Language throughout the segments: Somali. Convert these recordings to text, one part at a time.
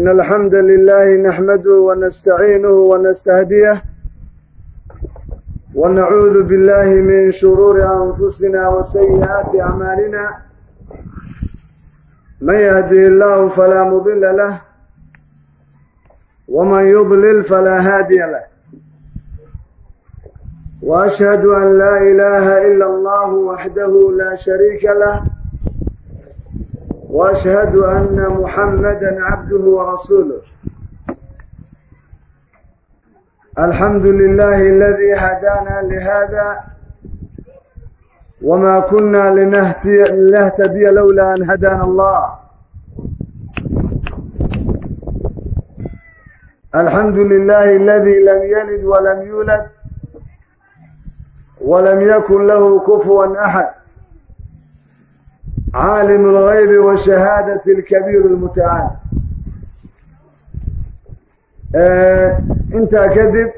إن الحمد لله نحمده ونستعينه ونستهديه ونعوذ بالله من شرور أنفسنا وسيئات أعمالنا من يهده الله فلا مضل له ومن يضلل فلا هادي له وأشهد أن لا إله إلا الله وحده لا شريك له وأشهد أن محمدا عبده ورسوله الحمد لله الذي هدانا لهذا وما كنا لنهتدي, لنهتدي لولا أن هدانا الله الحمد لله الذي لم يلد ولم يولد ولم يكن له كفوا أحد عالم الغيب والشهادة الكبير المتعال intaa kadib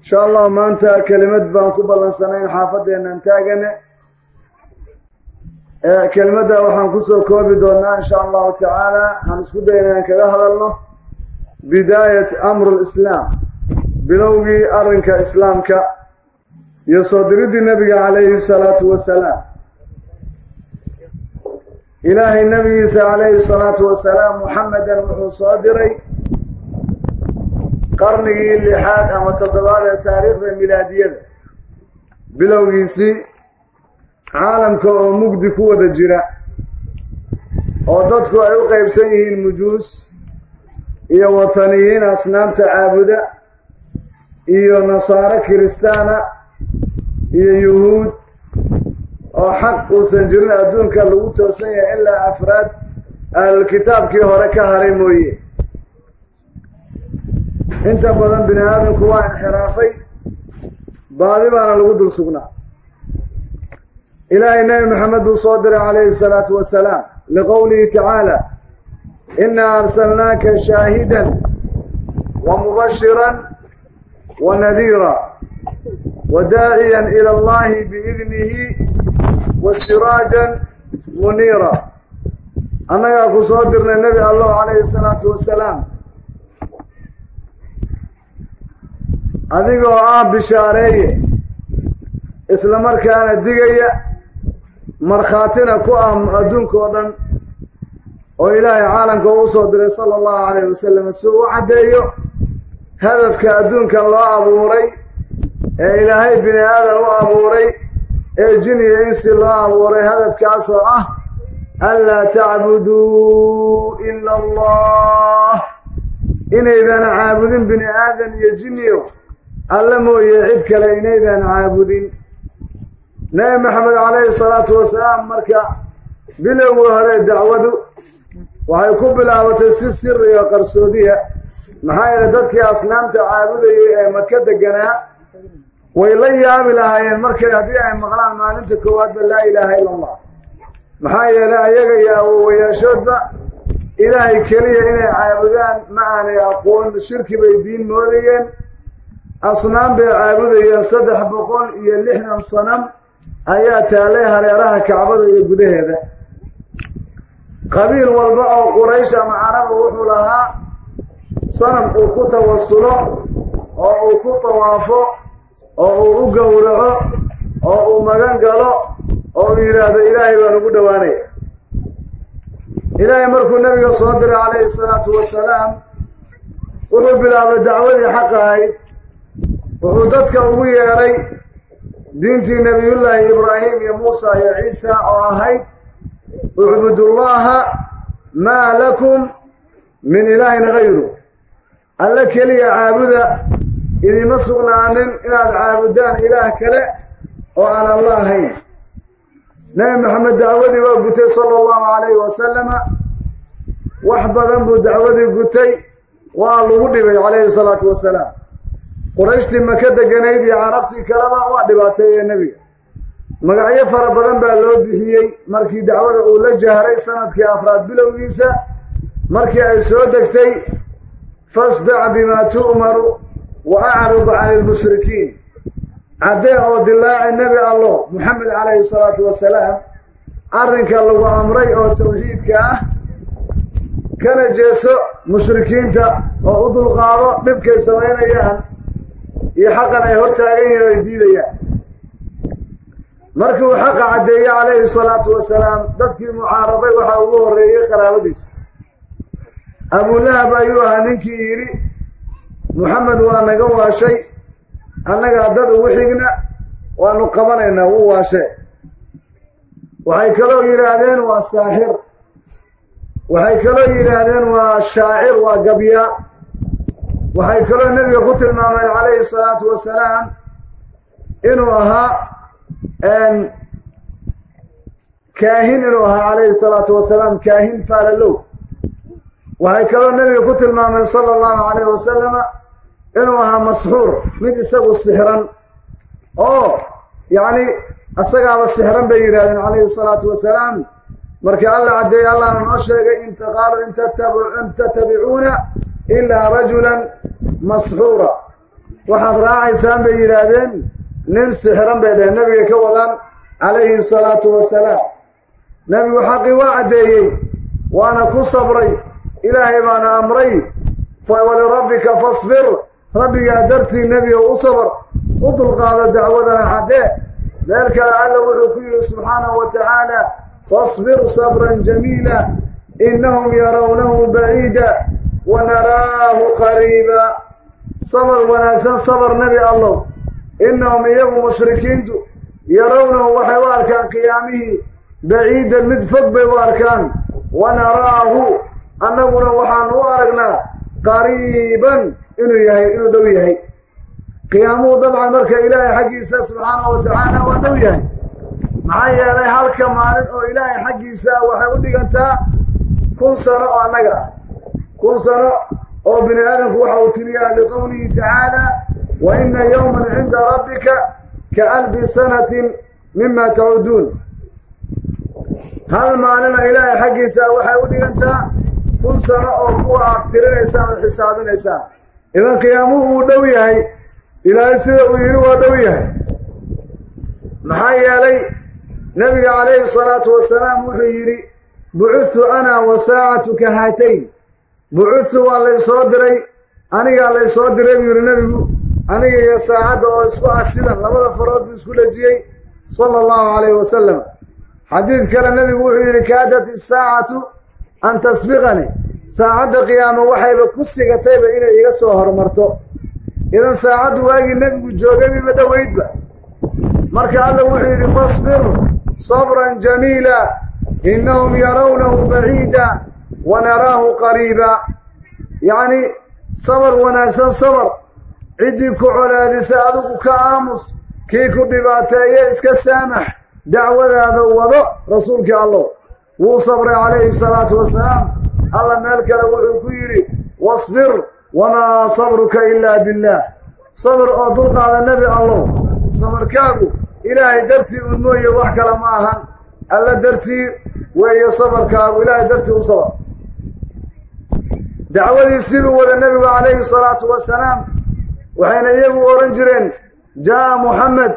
insha allahu maanta kelimad baan ku ballansanayn xaafadeennan taagane kelimadda waxaan kusoo koobi doonaa insha allahu tacaala aan isku dayna aan kaga hadalno bidaayat amru lislaam bilowgii arrinka islaamka iyo soo diriddii nebiga calayhi salaatu wasalaam ilaahay nabigiisa calayhi salaatu wasalaam muxamedan wuxuu soo diray qarnigii lixaad ama toddobaad ee taariikhda milaadiyada. Bilowgiisii caalamka oo mugdi ku wada jira oo dadku ay u qeybsan yihiin mujuus iyo wathaniyiin asnaamta caabuda iyo nasaaro kiristaana iyo yuhuud oo xaq uusan jirin adduunka lagu toosan yahay ilaa afraad ahlulkitaabkii hore ka haray mooye. Inta badan bini aadamku waa inxiraafay baadi baana lagu dul sugnaa. Ilaahay nebi maxamed buu soo diray calayhi salaatu wasalaam liqowlihi tacaala innaa arsalnaaka shaahidan wa mubashiran wa nadiira wa daaciyan ila allahi biidnihi wa siraajan muniira annagaa ku soo dirnay nebi allahu calayhi salaatu wasalaam adigoo ah bishaareeye isla markaana digaya markhaatina ku ah adduunka oo dhan oo ilaahay caalamka u soo diray sala allahu calayhi wasalam si uu u caddeeyo hadafka adduunkan loo abuuray ee ilaahay bini aadan u abuuray ee jin iyo insi loo abuuray hadafkaasoo ah anlaa tacbuduu ila allah inaydan caabudin bini aadan iyo jinniyo alla mooye cid kale inaydan caabudin. Nebi maxamed calayhi salaatu wasalaam marka bilowgii hore dacwadu waxay ku bilaabatay si siriga qarsoodiya. Maxaa yeele dadkii asnaamta caabudayay ee maka deganaa way la yaabi lahaayeen markay haddii ay maqlaan maalinta koowaadba laa ilaaha ila allah maxaa yeelay ayaga iyo awowayaashoodba ilaahay keliya inay caabudaan ma aanay aqoon shirki bay diin moodayeen asnaam bay caabudayeen saddex boqol iyo lixdan sanam ayaa taallay hareeraha kacbada iyo gudaheeda. Qabiil walba oo quraysh ama caraba wuxuu lahaa sanam uu ku tawasulo oo uu ku tawaafo oo uu u gowraco oo uu magan galo oo uu yidhaahdo ilaahay baan ugu dhowaanaya ilaahay markuu nabiga soo diray calayhi salaatu wasalaam wuxuu bilaabay dacwadii xaq ahayd. Wuxuu dadka ugu yeedhay diintii nebiyullaahi ibraahim iyo muusa iyo ciisa oo ahayd ucbudullaaha maa lakum min ilaahin hayru alle keliya caabuda idima sugnaanin inaad caabudaan ilaah kale oo aan alla ahayn. Nebi maxamed dacwadii waa gutay sala allahu calayhi wasalama wax badan buu dacwadii gutay. Waa lagu dhibay calayhi salaatu wasalaam qurayshtii maka deganayd iyo carabtii kaleba waa dhibaateeyee nebiga magacyo fara badan baa loo bixiyey markii dacwada uu la jahray sannadkii afraad bilowgiisa. Markii ay soo degtay fasdac bimaa tu'maru wa acrid cani lmushrikiin caddee oo dilaaci nebi allo moxamed calayhi salaatu wasalaam arrinka lagu amray oo tawxiidka ah kana jeeso mushrikiinta oo u dulqaado dhibkay samaynayaan iyo xaqan ay hortaagan yihiin oo ay diidayaan markii uu xaqa caddeeyey calayhi salaatu wasalaam dadkii mucaaraday waxaa ugu horreeyey qaraabadiisa abulahab ayuu ahaa ninkii yidhi muxamed waa naga waashay. Annagaa dad ugu xigna waanu qabanaynaa wuu waashee waxay kaloo yidhaahdeen waa saaxir. Waxay kaloo yidhaahdeen waa shaacir waa gabyaa waxay kaloo nebiga ku tilmaameen calayhi salaatu wasalaam inuu ahaa kaahin inuu ahaa calayhi salaatu wasalaam kaahin faalalow. Waxay kaloo nebiga ku tilmaameen sala allahu calayhi wasalama inuu ahaa masxuur mid isagu sixran oo yacni isagaaba sixran bay yidhahdeen calayhi salaatu wasalaam. Markii alla caddeeyey allahna noo sheegay in qaalu in tatabicuuna ilaa rajulan masxuura. Waxaad raacaysaan bay yidhaahdeen nin sixran bay dheheen nebiga ka wadaan calayhi salaatu wasalaam. Nebigu xaqii waa caddeeyey waana ku sabray ilaahay baana amray walirabbika fasbir rabbigaa dartii nebiga u sabr u dulqaado dacwadana caddee meel kale alla wuxuu ku yidhi subxaanahu wa tacaala fasbir sabran jamiila innahum yarawnahu baciida wa naraahu qariiba. Sabar wanaagsan sabar nebi allow. Innahum iyagu mushrikiintu yarawnahu waxay u arkaan qiyaamihii baciidan mid fog bay u arkaan. Wa naraahu annaguna waxaanu u aragnaa qariiban inuu yahay inuu dhow yahay. Qiyaamuhu dabcan marka ilaahay xaggiisa subxaanahu wa tacaala waa dhow yahay. Maxaa yeelay halka maalin oo ilaahay xaggiisa waxay u dhigantaa kun sano oo annaga ah. Kun sano oo bini aadamku waxa uu tiriyaa liqowlihi tacaala wa ina yowman cinda rabbika ka alfi sanatin mima tacuduun hal maalina ilaahay xaggiisa waxay u dhigantaa kun sano oo kuwa aad tirinaysaan ood xisaabinaysaan idan qiyaamuhu wuu dhow yahay ilaahay sida uu yidhi waa dhow yahay. Maxaa yeelay nebiga calayhi salaatu wasalaam wuxuu yidhi bucudtu ana wa saacatu ka haatayn. Bucudtu waa laysoo diray anigaa laysoo diray buu yidhi nebigu. Aniga iyo saacadda oo isku ah sidan labada farood buu isku dhejiyey sala allahu calayhi wasalam xadiid kale nebigu wuxuu yidhi kaadat isaacatu an tasbiqani saacadda qiyaamo waxayba ku sigatayba inay iga soo hormarto. Idan saacaddu waagii nebigu joogaybiba dhoweydba marka alla wuxuu yidhi fasbir sabran jamiila innahum yarawnahu baciida wa naraahu qariiba. Yacni sabar wanaagsan sabar. Ciddii ku colaadisa adigu ka aamus kii ku dhibaateeye iska saamax dacwadaada wado rasuulkii allow wuu sabray calayhi salaatu wasalaam alla meel kale wuxuu ku yidhi wasbir wamaa sabruka ilaa billaah sabr oo dulqaada nebi allow. Sabarkaagu ilaahay dartii un mooye wax kale ma ahan. Alla dartii weeye sabarkaagu ilaahay dartii u sabar dacwadiisiibuu wada nebigu calayhi salaatu wasalaam waxayna iyagu odhan jireen jaa muxamed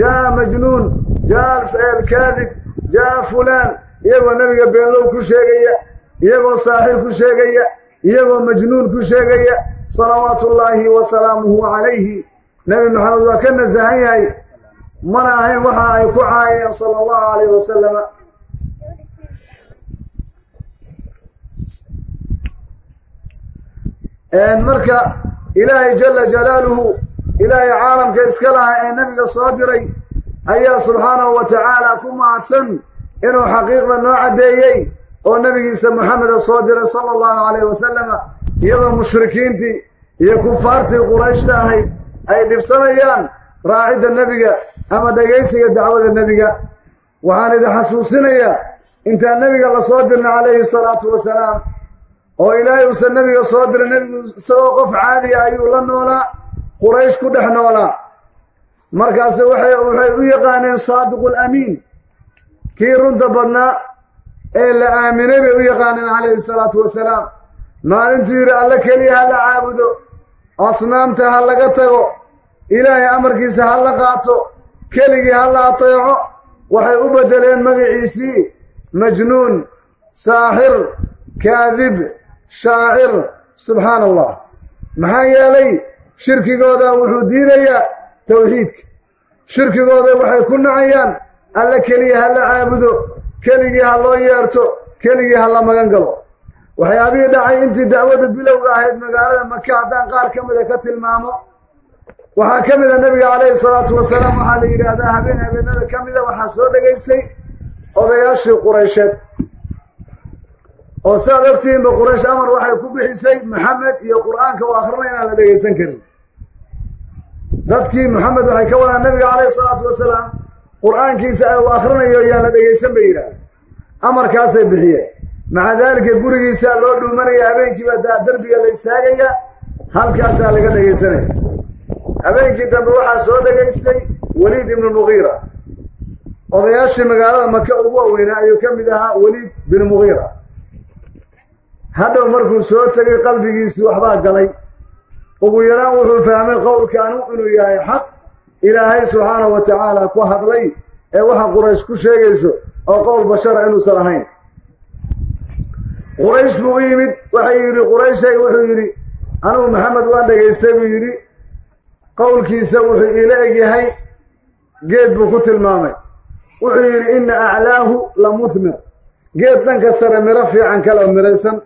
jaa majnuun jaa alkaadib jaa fulaan. Iyagoo nebiga beenlow ku sheegaya iyagoo saaxir ku sheegaya iyagoo majnuun ku sheegaya salawaatu ullaahi wa salaamuhu calayhi nebi maxamed waa ka nasahan yahay. Mana ahayn waxa ay ku caayeen sala allahu calayhi wasalama marka ilaahay jala jalaaluhu ilaahay caalamka iska lahaa ee nebiga soo diray ayaa subxaanahu wa tacaala ku mahadsan inuu xaqiiqda noo caddeeyey oo nebigiisa moxameda soo diray sala allahu calayhi wasalama iyadoo mushrikiintii iyo kufaartii qurayshta ahayd ay dhibsanayaan raacidda nebiga ama dhegaysiga dacwada nebiga. Waxaan idin xasuusinayaa intaan nebiga la soo dirna calayhi salaatu wasalaam oo ilaahay uusan nebiga soo diray nebigu isagoo qof caadiya ayuu la noolaa quraysh ku dhex noolaa. Markaase waxay waxay u yaqaaneen saadiqul amiin kii runta badnaa ee la aaminay bay u yaqaaneen calayhi salaatu wasalaam. Maalintuu yidhi alle keliya ha la caabudo asnaamta ha laga tago ilaahay amarkiisa ha la qaato keligii ha la ateeco waxay u beddeleen magaciisii majnuun saaxir kaadib shaacir subxaana allah maxaa yeelay shirkigooda wuxuu diidayaa towxiidka shirkigooda waxay ku nacayaan alle keliya ha la caabudo keligii ha loo yeerto keligii ha la magan galo. Waxyaabihii dhacay intii dacwada bilowga ahayd magaalada maka haddaan qaar ka mida ka tilmaamo. Waxaa ka mida nebiga calayhi salaatu wasalaam waxaa la yidhaahdaa habeen habeenada ka mida waxaa soo dhegaystay odayaashii quraysheed. Oo siaad ogtihiinba quraysh amar waxay ku bixisay maxamed iyo qur'aanka u akhrina inaan la dhegaysan karin. Dadkii maxamed waxay ka wadaan nabiga calayhi salaatu wasalaam qur'aankiisa uu akhrinayo yaan la dhegaysan bay yidhaahda amarkaasay bixiyeen. Maca daalika gurigiisa loo dhuumanaya habeenkiiba derbiga la istaagaya halkaasaa laga dhegaysanaya. Habeenkii dambe waxaa soo dhegaystay weliid ibnu mugiira. Odayaashii magaalada maka ugu waweynaa ayuu ka mid ahaa weliid bin mugiira. Hadhow markuu soo tegay qalbigiisii waxbaa galay. Ugu yaraan wuxuu fahmay qowlkaanu inuu yahay xaq ilaahay subxaanahu wa tacaala ku hadlay ee waxa quraysh ku sheegayso oo qowl bashara inuusan ahayn. Quraysh buu u yimid waxay yidhi qurayshay wuxuu yidhi anugu maxamed waan dhegaystay buu yidhi. Qowlkiisa wuxuu iila egyahay geed buu ku tilmaamay. Wuxuu yidhi inna aclaahu la muhmir geed dhanka sare miro fiican kale oo miraysan.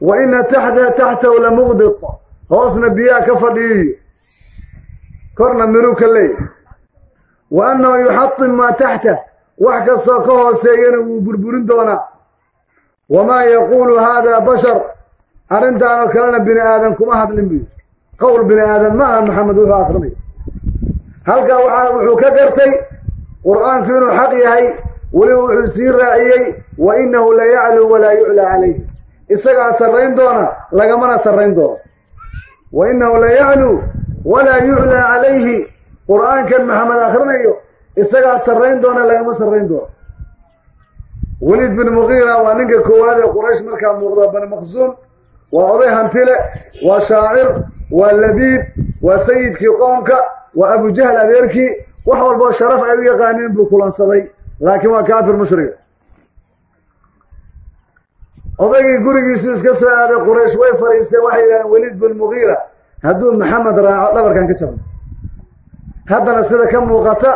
Wa ina taxta taxtahu la muqdiq hoosna biyaha ka fadhiyiyo korna miruu ka leeyahy. Wa annahu yuxatim maa taxtah wax kastoo ka hooseeyana wuu burburin doonaa. Wamaa yaquulu haadaa bashar arrintaanoo kalena bini aadan kuma hadlin buu yidhi. Qowl bini aadan ma aha maxamed wuxuu akrinaya halkaa waxaa wuxuu ka gartay qur'aanku inuu xaq yahay weliba wuxuu sii raaciyey wa innahu la yacluu walaa yuclaa calayh isagaa sarrayn doona lagamana sarrayn doono. Wa innahu la yacluu walaa yuclaa calayhi. Qur'aankan maxamed akhrinayo isagaa sarrayn doona lagama sarrayn doono. Weliid bin mugiira waa ninka koowaad ee quraysh markaa muuqda bani maqsuum waa oday hantile waa shaacir waa labiib waa sayidkii qoomka waa abujahl adeerkii. Wax walboo sharaf ay u yaqaaneen buu kulansaday laakiin waa kaafir mushriga. Odaygii gurigiisu iska soo aaday quraysh way fadhiisteen waxay yidhahdeen weliid bin mugiira hadduu maxamed raaco dhabarkan ka jabno haddana sida ka muuqata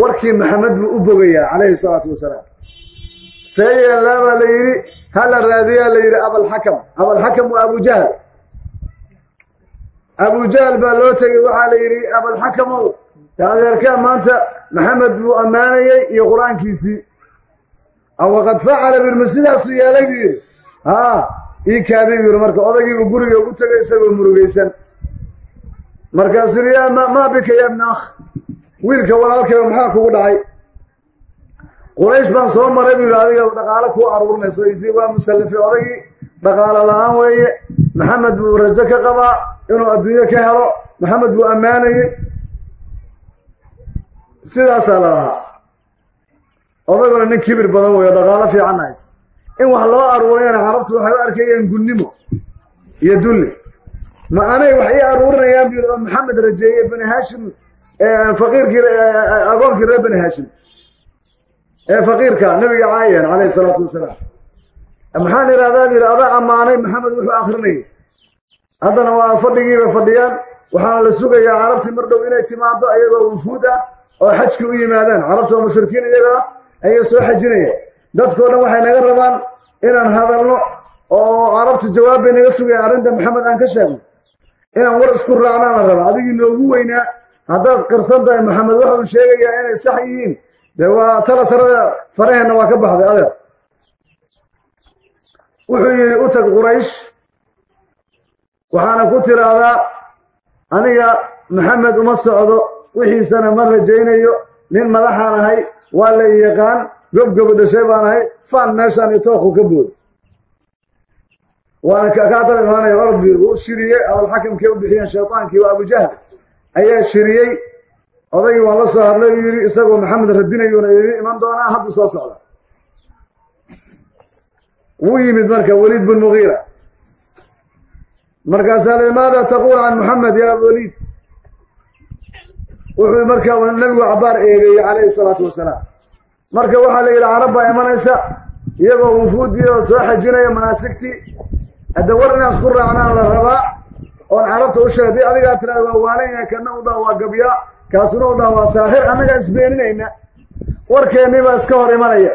warkii maxamed buu u bogayaa calayhi salaatu wasalaam. Seeyeelaa baa la yidhi hala raadiyaa la yidhi abalxakam abalxakam waa abujahl abujahl baa loo tegey waxaa la yidhi abalxakamow adeerkaa maanta maxamed buu ammaanayey iyo qur'aankiisii. Awaqad facala birma sidaasuu yeelay buu yidhi haa ii buu yidhi marka odaygiibuu guriga ugu tegay isagoo murugaysan. Markaasuu yidhi yaa maa bika ya ibna akh. Wiilka walaalkayga maxaa kugu dhacay? Quraysh baan soo maray buu yidhi adiga dhaqaalo kuu aruurinayso isi waa musallafay odaygii dhaqaalo la'aan weeye. Maxamed buu rajo ka qabaa inuu adduunyo ka helo. Maxamed buu ammaanayey sidaasaa la lahaa. Odayguna nin kibir badan weeyo dhaqaalo fiican hays in wax loo aruurayana carabtu waxay u arkayeen gunnimo iyo dulli. Ma anay wax ii aruurinayaan buu yidhi oo maxamed rajeeye bani haashim faqiirkii agoonkii reer bani haashim ee faqiirka nabiga caayan calayhi salaatu wasalaam. Maxaan idhahdaa bu yidhi adaa ammaanay maxamed wuxuu akrinayay haddana waa fadhigiibay fadhiyaan waxaana la sugayaa carabtii mar dhow inay timaado iyagoo wufuud ah oo xajkii u yimaadaan. Carabta oo mushrikiin iyagaa ayay soo xajinayaan dadkao dhan waxay naga rabaan inaan hadalno oo carabtu jawaab bay naga sugayaan arrinta maxamed aan ka sheegno. Inaan war isku raacnaana raba adigii noogu weynaa haddaad qirsan tahay maxamed waxa uu sheegayaa inay sax yihiin. Dee waa tala tarada faraheenna waa ka baxday adeer. Wuxuu yidhi u tag quraysh waxaana ku tiraahdaa aniga maxamed uma socdo wixiisana ma rajaynayo nin madaxaan ahay waa la yaqaan gobgobo dhashay baan ahay faan meeshaan iyo tooku ka booda waana kaa dal imaanaya orod bu uu shiriyey abalxakamkay u bixiyeen shaydaankii waa abujahl ayaa shiriyey odaygii waan la soo hadlay buu yidhi isagoo maxamed radinayuuna idin iman doonaa hadduu soo socda. Wuu yimid marka weliid bin mugiira markaasaa li maada taquul can muxamed yaa weliid wuxuu markaa nabigu cabaar eegeeyey calayhi salaatu wasalaam marka waxaa la yidhi carab baa imanaysa iyagoo wufuuddii oo soo xajinaya manaasigtii hadda war inaan isku raacnaan la rabaa oon carabta u sheeg haddii adigaa tiraada waa waalan yahay kana u dhaha waa gabyaa kaasuna u dhaha waa saaxir annagaa isbeeninayna warkeennii baa iska hor imanaya.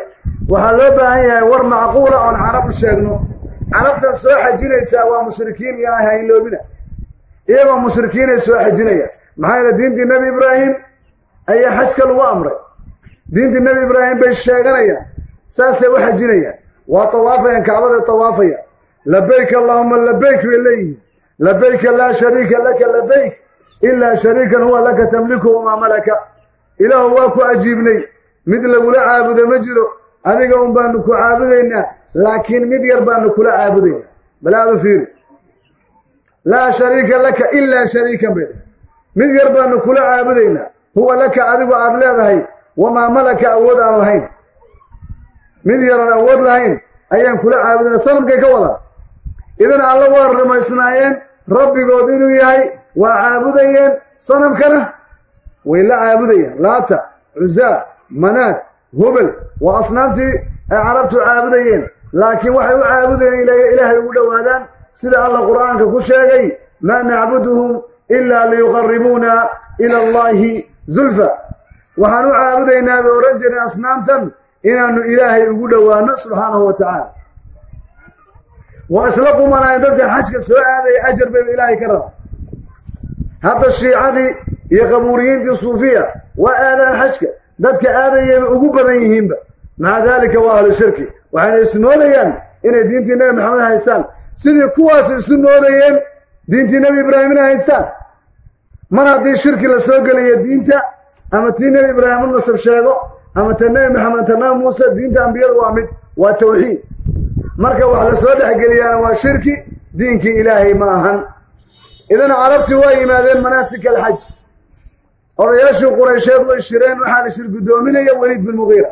Waxaa loo baahan yahay war macquula oon carab u sheegno. Carabtan soo xajinaysaa waa mushrikiin iyo ah hayloobina iyagoo mushrikiinay soo xajinaya. Maxaa yeele diintii nebi ibraahim ayaa xajka lagu amray diintii nebi ibraahim bay sheeganayaan. Saasay u xajinayaan waa tawaafayaan kacbaday tawaafayaan labayk allaahuma labayk bay leeyihiin. Labayka laa shariika laka labayk ilaa shariikan huwa laka tamliku wamaa malaka. Ilaahu waa ku ajiibnay mid lagula caabudo ma jiro. Adiga un baanu ku caabudaynaa laakiin mid yar baanu kula caabudaynaa. Bal aad u fiiri. Laa shariika laka ilaa shariikan bay. Mid yar baanu kula caabudaynaa. Huwa laka adigu aad leedahay wamaa malaka awood aan lahayn mid yaran awood lahayn ayaan kula caabudayna sanamkay ka wadaa idan alla waa rumaysnaayeen rabbigood inuu yahay waa caabudayeen sanamkana way la caabudayeen laata cuzaa manaad hubel waa asnaamtii ay carabtu caabudayeen laakiin waxay u caabudayeen ilaahay ugu dhowaadaan sida alla qur'aanka ku sheegay maa nacbuduhum ilaa liyuqaribuuna ila allaahi zulfa waxaan u caabudaynaa bay odhan jireen asnaamtan inaannu ilaahay ugu dhowaano subxaanahu wa tacaala waa isla qumanayen dadkan xajka soo aadaya ajar bayba ilaahay ka raba hadda shiicadii iyo qabuuriyiintii suufiya waa aadaan xajka. Dadka aadayayba ugu badan yihiinba. Maca daalika waa ahlu shirki. Waxayna ismoodayaan inay diintii nebi maxamed haystaan. Sidii kuwaas isu moodayeen diintii nebi ibraahimna haystaan. Mar haddii shirki la soo diinta ama tii nebi ibraahim nasab sheego ama ta nebi maxamed ta nabi muuse diinta ambiyadu waa mid waa tawxiid. Marka wax la soo dhexgeliyaana waa shirki diinkii ilaahay ma ahan. Idan carabtii waa yimaadeen manaasik alxaj odayaashii quraysheed way shireen waxaa la shir guddoominaya weliid bin mugiira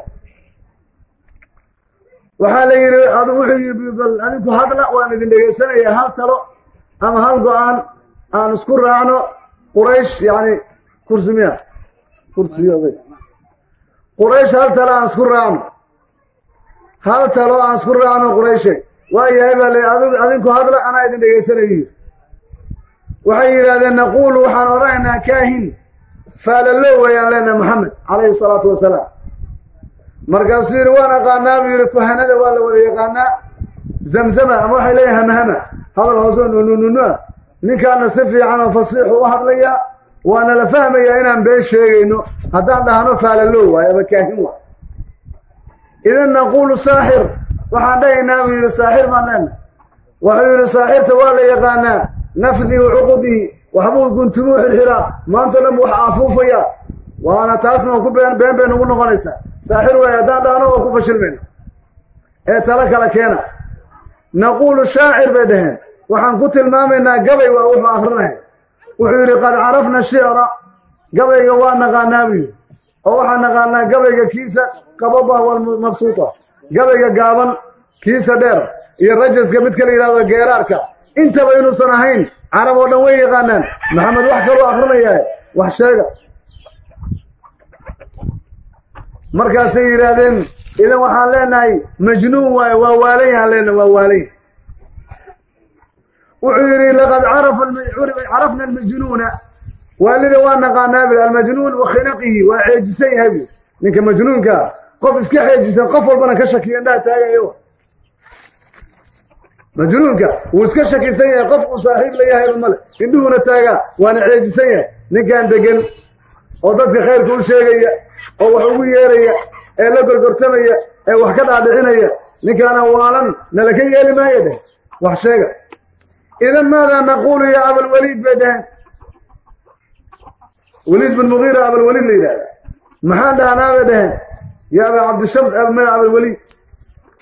waxaa la yidhi wuxuu yidhi bal adinku hadla waan idin dhegaysanayaa hal talo ama hal go'aan aan isku raacno quraysh yacni kursi oday quraysh hal talo aan isku raacno? Hal talo aan isku raacno qurayshe waa yahay baa la adinku hadla anaa idin dhegaysanayo waxay yidhahdeen naquulu waxaan odhanaynaa kaahin faalalow wayaan leenaha moxamed calayhi salaatu wasalaam. Markaasuu yidhi waan aqaanaa buu yidhi kuhanada waa la wada yaqaanaa. Zamzama ama waxay leeyihiin hamahama. Hadal hoosoo nunununo ah ninkaana si fiican oo fasiixu u hadlayaa waana la fahmayaa inaan been sheegayno. Haddaan dhahno faalalow waay ama kaahin waay idan naquulu saaxir waxaan dhahaynaa buu yidhi saaxir baan leenahay wuxuu yidhi saaxirta waa la yaqaanaa nafdihi cuqudihi waxbuu guntumuu xirxiraa maanta dhan bu wax afuufaya waana taasna waa ku been been bay nagu noqonaysaa. Saaxir waay haddaan dhahno waa ku fashilmayna ee talo kala keena. Naquulu shaacir bay dhaheen. Waxaan ku tilmaamaynaa gabay waa wuxuu akrinaya wuxuu yidhi qad carafna shicra gabayga waa naqaanaa buu oo waxaan naqaanaa gabayga kiisa qabada walmabsuuta gabayga gaaban kiisa dheer. Iyo rajaska midka la yidhahdo geeraarka. Intaba inuusan ahayn carab oo dhan way yaqaanaan. Maxamed wax kaluu akrinayaa wax sheega. Markaasay yidhaahdeen idan waxaan leenahay majnuun waaye waa waalan yahaan leenahay waa waalan wuxuu yidhi laqad carafna almajnuuna. Waalida waa naqaanaa bil almajnuun wa waa xeejisan yahay bu ninka majnuunkaa qof iska xeejisan qof walbana ka shakiyo indhaha taagayo. Majnuunka wuu iska shakisan yahay qof uu saaxiib la yahayba male indhuhuna taagaa waana xeejisan yahay. Ninkan degan oo dadka khayrka u sheegaya oo wax ugu yeeraya ee la gorgortamaya ee wax ka dhaadhicinaya ninkaana waalan nalaka yeeli maayo dheh wax sheega idan maadaa naquulu yaa abalwaliid bay dhaheen waliid bin mugiira abalwaliid la yidhahda maxaan dhahnaa bay dhaheen ya aba cabdishams abmaya abalwaliid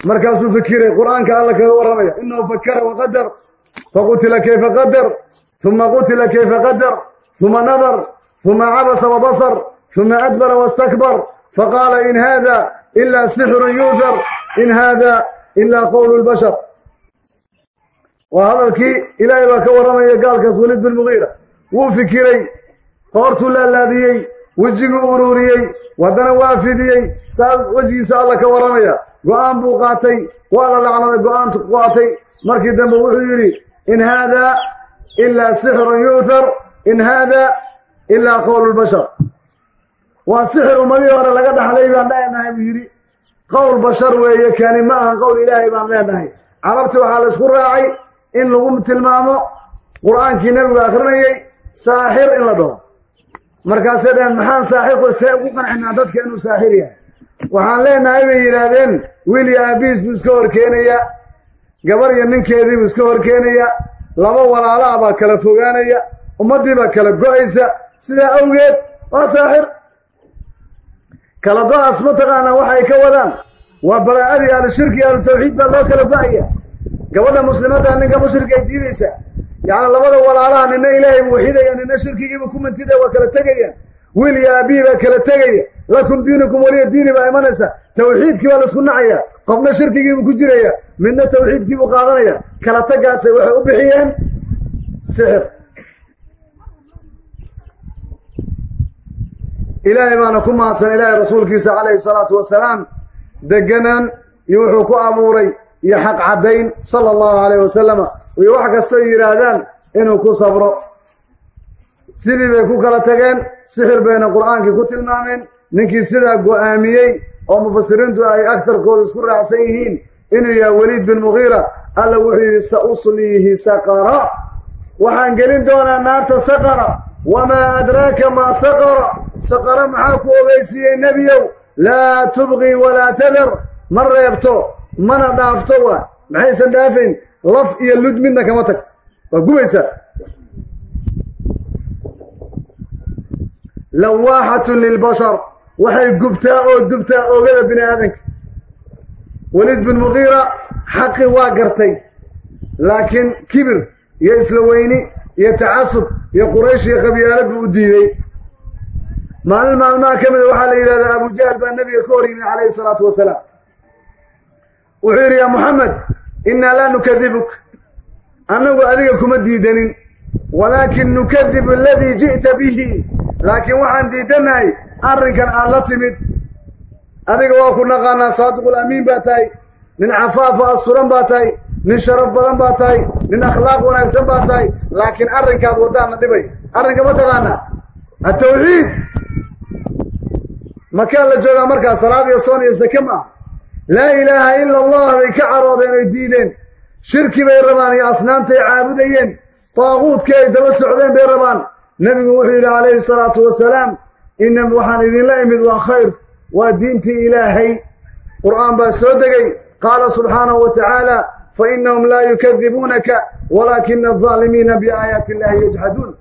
markaasuu fikiray qur'aanka alla kaga warramaya inahu fakara waqadar faqutila kayfa qadar uma qutila kayfa qadar uma nadar uma cabasa wabasar uma adbara wastakbar faqaala in hada ila sixrun yuuthar in hada ila qowlu lbashar waa hadalkii ilaahay baa ka warramaya gaalkaas waliid bin mugiira wuu fikiray qoortuu laalaadiyey wejiguu ururiyey haddana waa fidiyey saa wejigiisa alla ka warramaya. Go'aan buu qaatay waa la lacnaday go'aantu qaatay. Markii dambe wuxuu yidhi in haadaa ilaa sixrun yuuthar in haadaa ilaa qowlu lbashar waa sixir ummadihii hore laga dhaxlay baan leenahay buu yidhi. Qowl bashar weeye kani ma ahan qowl ilaahay baan leenahay. Carabti waxaa la isku raacay in lagu tilmaamo qur'aankii nebigu akhrinayey saaxir in la dhaho. Markaasay dhaheen maxaan saaxirku see ugu qancinaa dadka inuu saaxir yahay? Waxaan leenahay bay yidhaahdeen wiil iyo aabiis buu iska horkeenaya gabar iyo ninkeedii buu iska horkeenaya laba walaalaha baa kala fogaanaya ummaddii baa kala go'aysa. Sidaa awgeed waa saaxir. Kala go'aas mataqaanaa waxay ka wadaan. Waa baraa'adii ahlu shirki ahlu tawxiid baa loo kala go'aya gabadha muslimadda ninka mushrikay diidaysa yacni labada walaalaha nina ilaahay buu waxidaya nina shirkigiibuu ku mantidaya waa kala tegayaan wiil iyo aabihii baa kala tegaya lakum diinukum waliya diini baa imanaysa tawxiidkii baa la isku nacaya qofna shirkigiibuu ku jiraya midna tawxiidkiibuu qaadanaya kala tagaasay waxay u bixiyeen sixir ilaahay baana ku mahadsan ilaahay rasuulkiisa calayhi salaatu wasalaam deganaan iyo wuxuu ku abuuray iyo xaq caddayn sala allahu calayh wasalama iyo wax kastoo yidhaahdaan inuu ku sabro. Sidii bay ku kala tageen sixir bayna qur'aankii ku tilmaameen ninkii sidaa go'aamiyey oo mufasiriintu ay agtarkooda isku raacsan yihiin inuu yahay weliid bin mughiira alla wuxuu yidhi sa usliihi saqara. Waxaan gelin doonaa naarta saqara. Wamaa adraaka maa saqara? Saqara maxaa ku ogeysiiyey nebiyow laa tubqii walaa tadar. Ma reebto mana dhaafto waa maxaysan dhaafayn laf iyo lud midna kama tagto. Waa gubaysaa. Lawaaxatun lilbashar waxay gubtaa oo dubtaa oogada bini aadanka weliid bin mughiira xaqi waa gartay. Laakiin kibir iyo isla weyni iyo tacasub iyo quraysh iyo qabyaalad buu u diidey. Maalin maalmaha ka mida waxaa la yidhahdaa abujahal baa nebiga ka hor yimid calayhi salaatu wasalaam wuxuu yidhi yaa moxamed innaa laa nukadibuk annagu adiga kuma diidanin. Walaakin nukadibu aladii ji'ta bihi. Laakiin waxaan diidannahay arrinkan aad la timid. Adiga waa ku naqaanaa saadiqul amiin baa tahay nin cafaafa asturan baa tahay nin sharaf badan baa tahay nin akhlaaq wanaagsan baa tahay. Laakiin arrinkaad waddaana dhibay. Arrinka ma taqaanaa? Atawxiid makaa la joogaa markaa salaad iyo soon iyo sake ah laa ilaaha ila allah bay ka caroodeen oy diideen. Shirki bay rabaan iyo asnaamtay caabudayeen. Taaquudkii ay daba socdeen bay rabaan. Nebigu wuxuu yidhi calayhi salaatu wasalaam ina waxaan idinla imid waa khayr waa diintii ilaahay. Qur'aan baa soo degay. Qaala subxaanahu wa tacaala fa innahum laa yukadibuunaka walaakina aldaalimiina biaayaati illaahi yajxaduun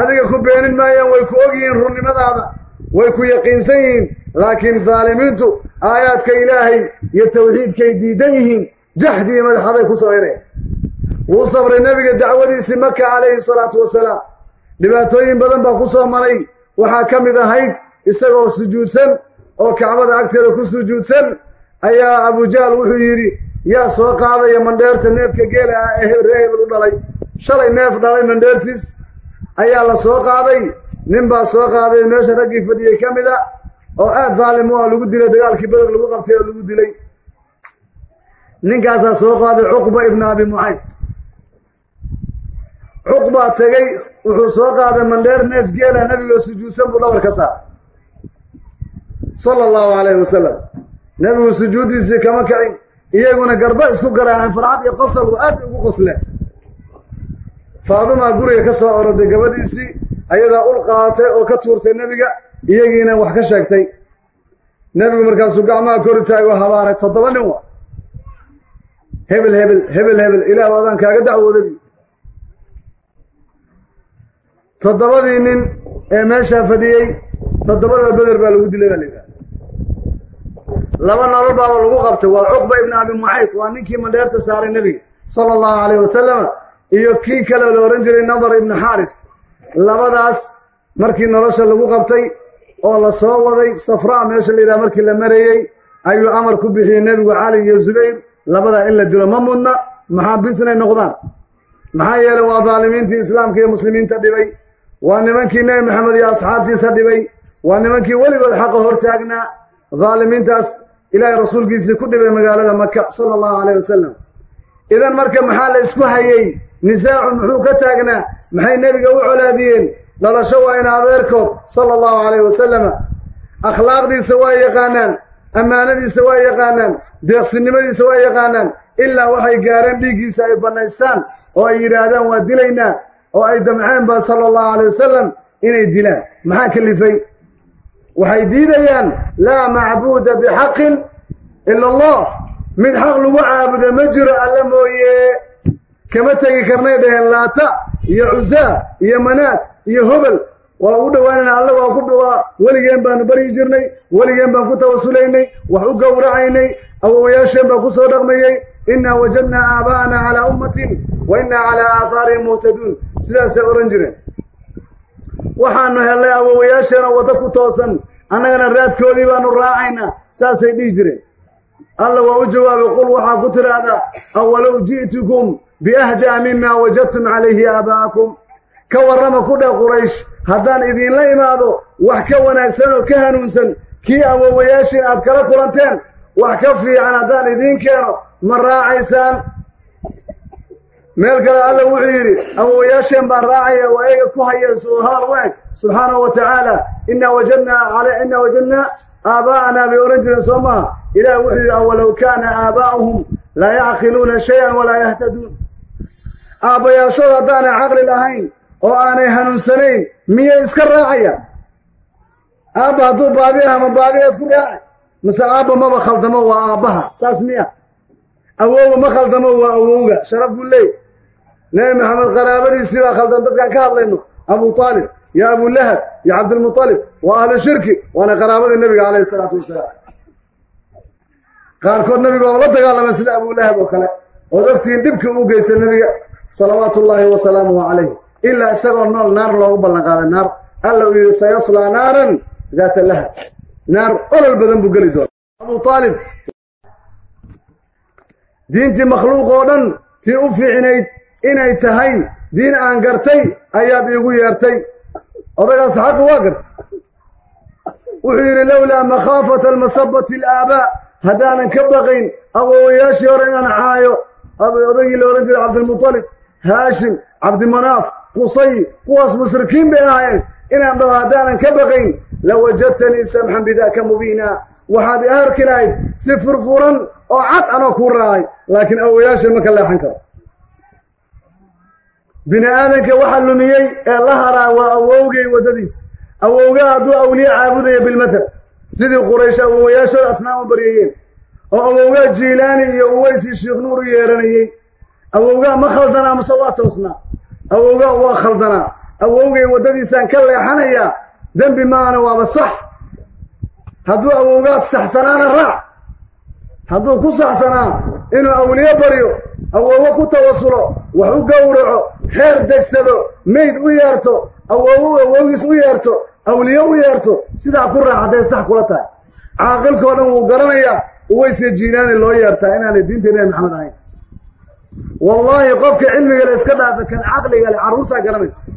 adiga ku beenin maayaan way ku og yihiin runnimadaada way ku yaqiinsan yihiin laakiin daalimiintu aayaadka ilaahay iyo tawxiidkay diidan yihiin jaxdi iyo madaxaday ku samaynaya wuu sabray nebiga dacwadiisii maka calayhi salaatu wasalaam. Dhibaatooyin badan baa ku soo maray. Waxaa ka mid ahayd isagoo sujuudsan oo kacbada agteeda ku sujuudsan. Ayaa abujahl wuxuu yidhi yaa soo qaadaya mandheerta neefka geela ah ee ree hebel u dhalay. Shalay neef dhalay mandheertiis. Ayaa la soo qaaday. Nin baa soo qaaday. Meesha raggii fadhiyey ka mid a oo aad daalim u ah lagu dilay dagaalkii beder lagu qabtay oo lagu dilay. Ninkaasaa soo qaaday cuqba ibna abi mucayd cuqbaa tegey wuxuu soo qaaday mandheer neef geela nebigoo sujuudsan buu dhabar ka saaray sala allahu calayhi wasalam nebigu sujuuddiisii kama kacin iyaguna garba isku garaaceen farxad iyo qosol u aad ugu qosleen faadumaa guriga ka soo oroday gabadhiisii ayadaa ul qaadatay oo ka tuurtay nebiga iyagiina wax ka sheegtay. Nebigu markaasuu gacmaha kor utaago habaaray toddoba nin wa. Hebel hebel hebel hebel ilaah adaan kaaga dacwooday toddobadii nin ee meeshaa fadhiyey toddobada beder baa lagu dilay baa la yidhaha laba nolol baaba lagu qabtay waa cuqba ibna abi mucayd waa ninkii mandheerta saaray nebiga sala allahu calayh wasalama iyo kii kale la odhan jiray nadar ibnu xaarif labadaas markii nolosha lagu qabtay oo la soo waday safraa meesha la yidhaha markii la mareeyey ayuu amar ku bixiyey nebigu cali iyo zubayr labadaa in la dilo ma mudna maxaa bis inay noqdaan? Maxaa yeelay waa daalimiintii islaamka iyo muslimiinta dhibay waa nimankii nebi maxamed iyo asxaabtiisa dhibay waa nimankii weligood xaqa hortaagnaa daalimiintaas ilaahay rasuulkiisii ku dhibay magaalada maka sala allahu calayh wasalam idan marka maxaa la isku hayey nisaacu muxuu ka taagnaa maxay nebiga u colaadiyeen dhalasho waa in adeerkood sala allahu calayh wasalama akhlaaqdiisa waa yaqaanaan ammaanadiisa waa yaqaanaan deeqsinimadiisa waa yaqaanaan ilaa waxay gaareen dhiiggiisa ay bannaystaan oo ay yidhaahdaan waa dilaynaa oo ay damceen ba sala allahu calay wasalam inay dilaan. Maxaa kalifay? Waxay diidayaan laa macbuuda bixaqin ila allah. Mid xaq lagu caabudo ma jiro alla mooye kama tegi karnay dhaheen laata iyo cusaa iyo manaad iyo hobel waa ugu dhowaanayna alla waa ku dhawaa weligeen baanu baryi jirnay weligeen baan ku tawasulaynay wax u gowracaynay awowayaasheen baan ku soo dhaqmayey innaa wajadnaa aabaa'ana calaa ummatin wa innaa calaa aathaarihim muhtaduun sidaasay odhan jireen. Waxaanu hellay awowayaasheena waddo ku toosan. Annagana raadkoodii baanu raacaynaa. Saasay dhihi jireen. Alla waa u jawaabay qul waxaa ku tidhaahdaa awalow ji'tukum biahdaa mima wajadtum calayhi aabaa'akum ka warrama ku dheh quraysh haddaan idiinla imaado wax ka wanaagsan oo ka hanuunsan kii awowayaashiin aad kala kulanteen wax ka fiican haddaan idiin keeno ma raacaysaan. Meel kale alla wuxuu yidhi awowayaasheen baan raacaya waa eega ku hayeen suu hadal u eg. Subxaanahu wa tacaala innaa wajadnaa innaa wajadnaa aabaa'anaa bay odhan jireen soo maha ilaah wuxuu yidhi awalow kaana aabaa'uhum laa yacqiluuna shay-an walaa yahtaduun aabbayaashooda haddaanay caqli lahayn oo aanay hanuunsanayn miyay iska raacayaan? Aabba hadduu baadi aha ma baadigeed ku raacay mase aabba maba khaldamo waa aabbaha saas miya. Awowga ma khaldamo waa awowga sharaf buu leey nebi maxamed qaraabadiisii baa khaldan dadkaan ka hadlayno abu aalib iyo abulahab iyo cabdilmualib waa ahlu shirki waana qaraabadii nebiga calayhi isalaatu wasalaam. Qaarkood nebiga oo la dagaalamay sida abulahab oo kale ood ogtihiin dhibkii uu geystay nebiga salawaatu ullaahi wa salaamuhu calayh ilaa isagoo nool naar loogu ballan qaaday naar. Alla uu yidhi sayaslaa naaran daata lahab naar olol badan buu geli doona abu aalib diintii makhluuq oo dhan tii u fiicinayd inay tahay diin aan gartay ayaad iigu yeertay. Odagaas xaqi waa gartay. Wuxuu yidhi lowlaa makhaafata almasabati alaabaa haddaanan ka baqayn awowayaashii hore inaan caayo. Odagii la odhan jiray cabdilmutalib haashim cabdimanaaf qusay kuwaas mushrikiin bay ahaayeen. Inaan dhaho haddaanan ka baqayn la wajadtanii samxan bidaaka mubiina. Waxaad i arki lahayd si furfuran oo cad anoo kuu raacay laakiin awowayaasha ma ka leexan karo. Bini aadanka waxa lumiyey ee la haraa waa awowgay waddadiisa awowgaa hadduu awliye caabudaya bilmatal sidii quraysh awowayaashooda asnaam u baryayeen. Oo awowgaa jiilaani iyo uweysii sheikh nuur u yeeranayey awowgaa ma khaldanaa mase waa toosnaa awowgaa waa khaldanaa awowgay waddadiisaan ka leexanayaa dembi maana waaba sax. Hadduu awowgaad saxsanaana raac. Hadduu ku saxsanaa inuu awliye baryo awowo ku tawasulo wax u gowraco xeer degsado meyd u yeerto awowo awowgiis u yeerto awliye u yeerto sidaa ku raac hadday sax kula tahay. Caaqilkao dhan wuu garanayaa uweysiya jiinaani loo yeertaa. Inaanay diinta nebi maxamed ahayn wallaahi qofka cilmigale iska dhaafa kan caqligale carruurtaa garanaysa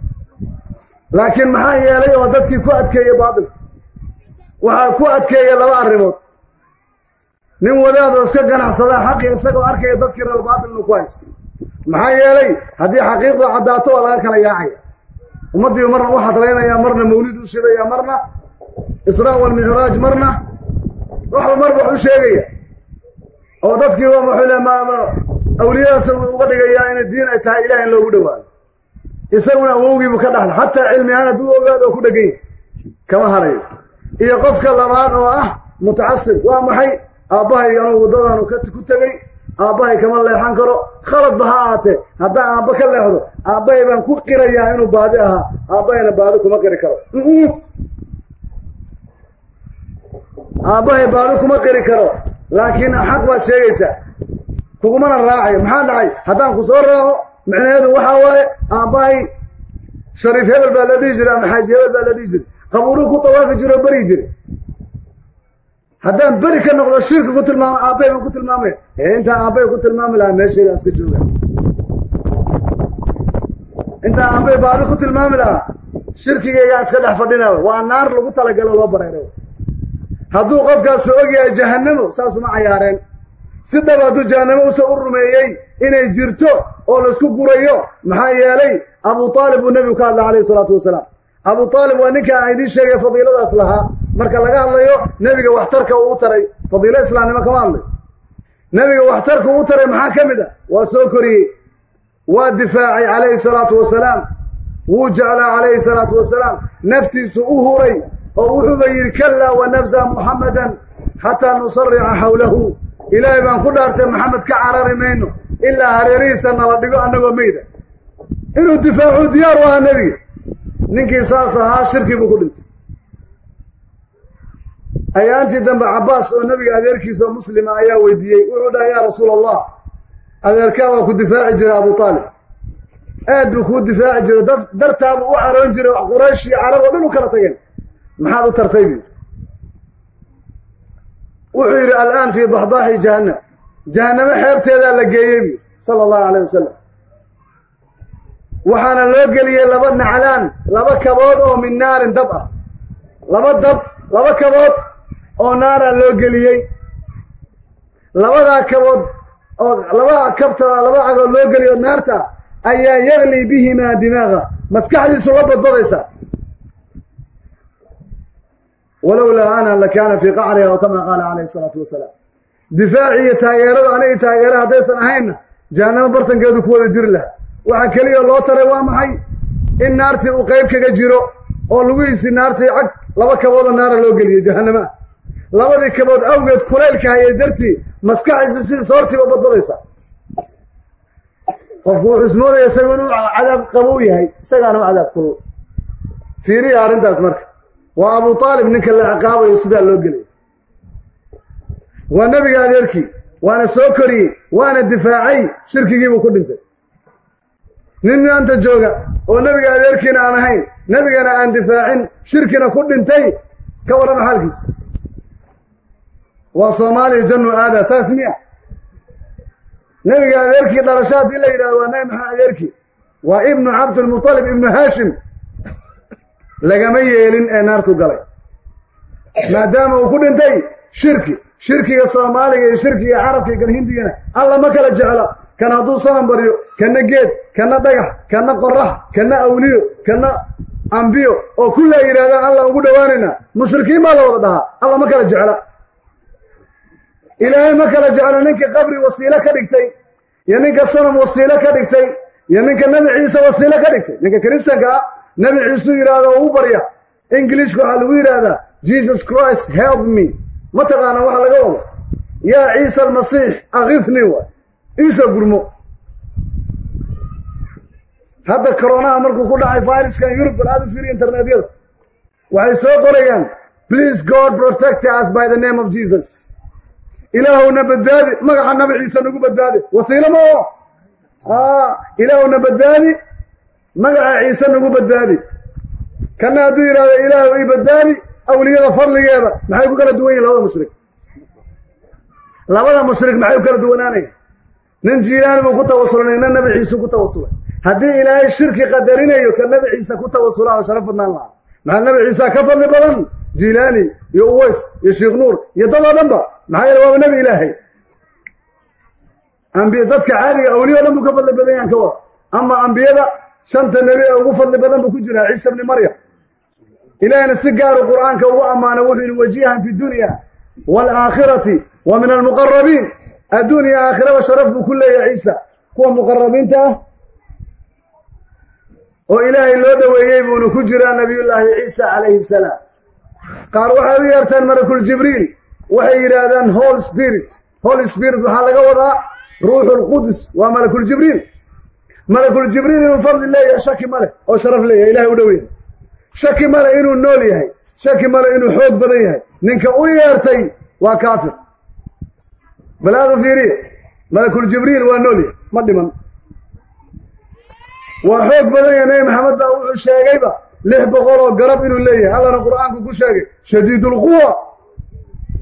laakiin maxaa yeelay oo dadkii ku adkeeye baatilka waxaa ku adkeeya laba arrimood. Nin wadaadoo iska ganacsadaa xaqii isagoo arkaya dadkii reer baatilnu ku haysto. Maxaa yeelay haddii xaqiiqdu caddaato waa laga kala yaacaya. Ummaddii marna u hadlaynayaa marna mawlid u shidaya marna israa walmicraaj marna waxba marba wax u sheegaya oo dadkii wuxuu le awliyadaas uga dhigayaa inay diin ay tahay ilaah in loogu dhowaado isaguna awowgiibu ka dhaxla xataa cilmi ahaan hadduu ogaado oo ku dhegan yahy kama harayo iyo qofka labaad oo ah mutacasib waa maxay? Aabbahay anugu waddadaanu ku tegey aabbahay kama leexan karo. Khaladba ha ahaatee. Haddaan aabba ka leexdo aabbahay baan ku qirayaa inuu baadi ahaa. Aabbahayna baadi kuma qiri karo. Aabbahay baadi kuma qiri karo. Laakiin xaq baad sheegaysaa kugumana raacayo maxaa dhacay? Haddaan ku soo raaco micnaheedu waxaa waaye aabbahay shariif hebel baa la dhihi jiray ama xaaji hebel baa la dhihi jiray. Qabuuruu ku dawaafi jiro oo beryi jiray. Haddaan beri ka noqdo shirki ku tilmaamo aabbahay baan ku tilmaamaya ee intaan aabbahay ku tilmaami lahaa meesheeda iska jooga. Intaan aabbahay baadi ku tilmaami lahaa shirkigaygaa iska dhex fadhina waa naar lagu talagalo loo bareeray. Hadduu qofkaasu og yahay jahannamo saasuma cayaareen si dhab hadduu jahannamo use u rumeeyey inay jirto oo laysku gurayo maxaa yeelay abu aalib buu nebigu ka hadlay calayhi isalaatu wasalaam. Abu aalib waa ninka aan idiin sheegay fadiiladaas lahaa. Marka laga hadlayo nebiga waxtarka uu u taray fadiilo islaamnimo kama hadlay. Nebiga waxtarka uu u taray maxaa ka mid ah? Waa soo koriyey. Waa difaacay calayhi salaatu wasalaam. Wuu jeclaa calayhi salaatu wasalaam. Naftiisu u huray oo wuxuuba yidhi kallaa wanabza muxammadan xataa nusarica xawlahu ilaahay baan ku dhaartay maxamed ka carari mayno. Ilaa hareerihiisa nala dhigo annagoo meyda inuu difaacuu diyaar u ahaa nebiga. Ninkii saas ahaa shirkii buu ku dhintay. Ayaantii dambe cabbaas oo nebiga adeerkiisa muslima ayaa weydiiyey wuxuu dhahay yaa rasuula allah adeerkaa waa ku difaaci jiray abu aalib aad buu kuu difaaci dad dartaabuu u caroon jiray quraysh iyo carab oo dhan u kala tageen. Maxaad u tartay buu wuxuu yidhi alaan fii daxdaaxi jahannam jahannamo xeebteedaa la geeyey sala allahu alayh wasalam waxaana loo geliyey laba naclaan laba kabood oo min naarin dab ah. Laba dab laba kabood oo naaraa loo geliyey. Labadaa kabood oo laba kabta laba cagood loo geliyo naarta ayaa yagli bihimaa dimaaga maskaxdiisu la badbadaysaa walowlaa ana lakaana fii qacriha kama qaala calayhi isalaatu wasalaam. Difaaci iyo taageeradu anigi taageera haddaysan ahaynna jahannamo bartankeedu ku wada jiri lahaa. Waxaa keliya loo taray waa maxay? In naartii uu qayb kaga jiro oo lugihiisii naartii cag laba kaboodoo naara loo geliyo jahannamo ah labadii kabood awgeed kulaylka hayay dartii maskaxiisi sidii soortiiba badbadaysaa qofku wuxuu ismoodaya isagu inuu cadaab qabow yahay isagaana u cadaab kulul. Fiiriya arrintaas marka waa abu aalib ninka la ciqaabayo sidaa loo gelay. Waa nebiga adeerkii waana soo koriyey waana difaacay shirkigiibuu ku dhintay. Nin maanta jooga oo nebiga adeerkiina aan ahayn nebigana aan difaacin shirkina ku dhintay ka warrama xaalkiisa. Waa soomaaliya jannu aadaa saas miya. Nebiga adeerkii dhalasho haddii la yidhahdo waa nabi maxamed adeerkii waa ibnu cabdilmutalib ibnu haashim lagama yeelin ee naartu galay. Maadaama uu ku dhintay shirki shirkiga soomaaliga iyo shirkiga carabka kan hindigana alla ma kala jecla. Kan hadduu sanan baryo kana geed kana dhagax kana qorax kana awliyo kana ambiyo oo kulla yidhahdaan alla ugu dhowaanaynaa mushrikiin baa la wada dhahaa. Alla ma kala jecla. Ilaahay ma kala jeclo ninka qabri wasiilo ka dhigtay iyo ninka sanam wasiilo ka dhigtay iyo ninka nebi ciise wasiilo ka dhigtay. Ninka kiristanka ah nebi ciisuu yidhaahdo u barya. Ingilishka waxaa lagu yidhaahdaa jesus christ help me. Ma taqaana waxa laga wado yaa ciisa almasiix akifni wa. Iisa gurmo. Hadda koronaha markuu ku dhacay fayraskan yurub bal aad internetyada. Waxay soo qorayaan please god protect us by the name of jesus. Ilaahowna badbaadi magaca nabi ciise nagu badbaadi. Wasiilo ma oo ilaahowna badbaadi magaca ciise nagu badbaadi. Kana hadduu yidhahdo ilaahu ii badbaadi awliyada fadligeeda maxay ku kala duwan yihiin labada mushrik? Labada mushrik maxay ku kala duwanaanaya nin jiilaani buu ku tawasulay nina nabi ciise ku tawasulay haddii ilaahay shirki qadarinayo ka nabi ciise ku tawasula oo sharaf badnaan lahaa. Maxaa nabi ciisa ka fadli badan? Jiilaani iyo uways iyo sheikh nuur iyo dadoo dhan ba maxaa yeele waaba nebi ilaahay. Ambiy dadka caadiga awliya o dhan buu ka fadli badan yahan ka wada. Ama ambiyada shanta nebi ee ugu fadli badan buu ku jiraa ciisa bni maryam. Ilaahayna si gaaru qur'aanka ugu ammaanay wuxuu yidhi wajihan fi dunya waalaakhirati wa min almuqarabiin adduun iyo aakhiraba sharaf buu ku leeyahay ciisa. Kuwa muqarabiinta ah oo ilaahay loo dhoweeyey buuna ku jiraa nabiyullaahi ciisa calayhi salaam. Qaar waxay u yeertaan malakul jibriil. Waxay yidhaahdaan hol spirit holy spirit waxaa laga wadaa ruuxu lqudus waa malakul jibriil malakul jibriil inuu fadli leeyahay shaki ma leh oo sharaf leeyahay ilahay u dhow yahay shaki male inuu nool yahay shaki male inuu xoog badan yahay. Ninka u yeertay waa kaafir. Bal aadu fiiriya malakul jibriil waa nool yahay ma dhiman. Waa xoog badan yahay nebi maxamed baa wuxuu sheegayba lix boqol oo garab inuu leeyahay. Allana qur'aanku ku sheegay shadiidulquwa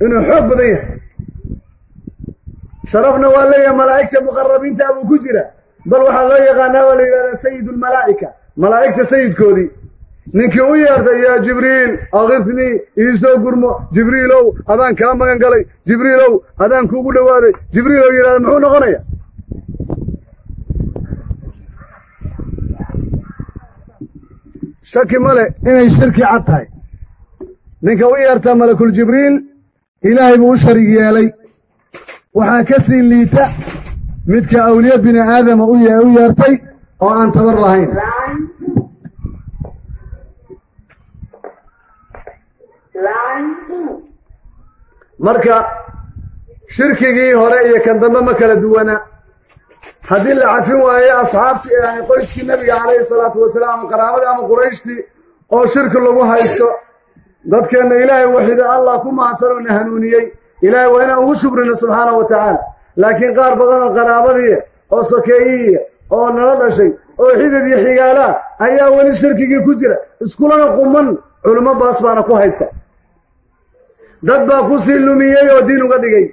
inuu xoog badan yahay. Sharafna waa leeyahay malaa'igta muqarabiinta buu ku jira bal waxaa loo yaqaanaa baa la yidhahdaa sayid lmalaa'ika malaa'igta sayidkoodii ninkii u yeertay yaa jibriil akifnii iisoo gurmo. Jibriilow adaan kaa magan galay. Jibriilow adaan kuugu dhowaaday jibriilow yidhahda muxuu noqonaya shaki male inay shirki cad tahay. Ninka u yeertaa malakul jibriil ilaahay buu u sharig yeelay. Waxaa ka sii liita midka awliye bini aadama u yeertay oo aan tabar lahayn. Marka shirkigii hore iyo kan dambe ma kala duwana. Haddii la cafin waaye asxaabtii yani qoyskii nebiga calayhi salaatu wasalaam ama qaraabadii ama qurayshtii oo shirki lagu haysto dadkeenna ilaahay waxida allah ku mahadsanoo na hanuuniyey. Ilaahay waa inaan ugu shukrino subxaanahu wa tacaala laakiin qaar badan oo oo sokeeyihiya oo nala dhashay oo xidid iyo xigaalaa ayaa weli shirkigii ku jira. Iskulana quman culimo baas baana ku haysa. Dad baa ku sii lumiyey oo diin uga dhigay.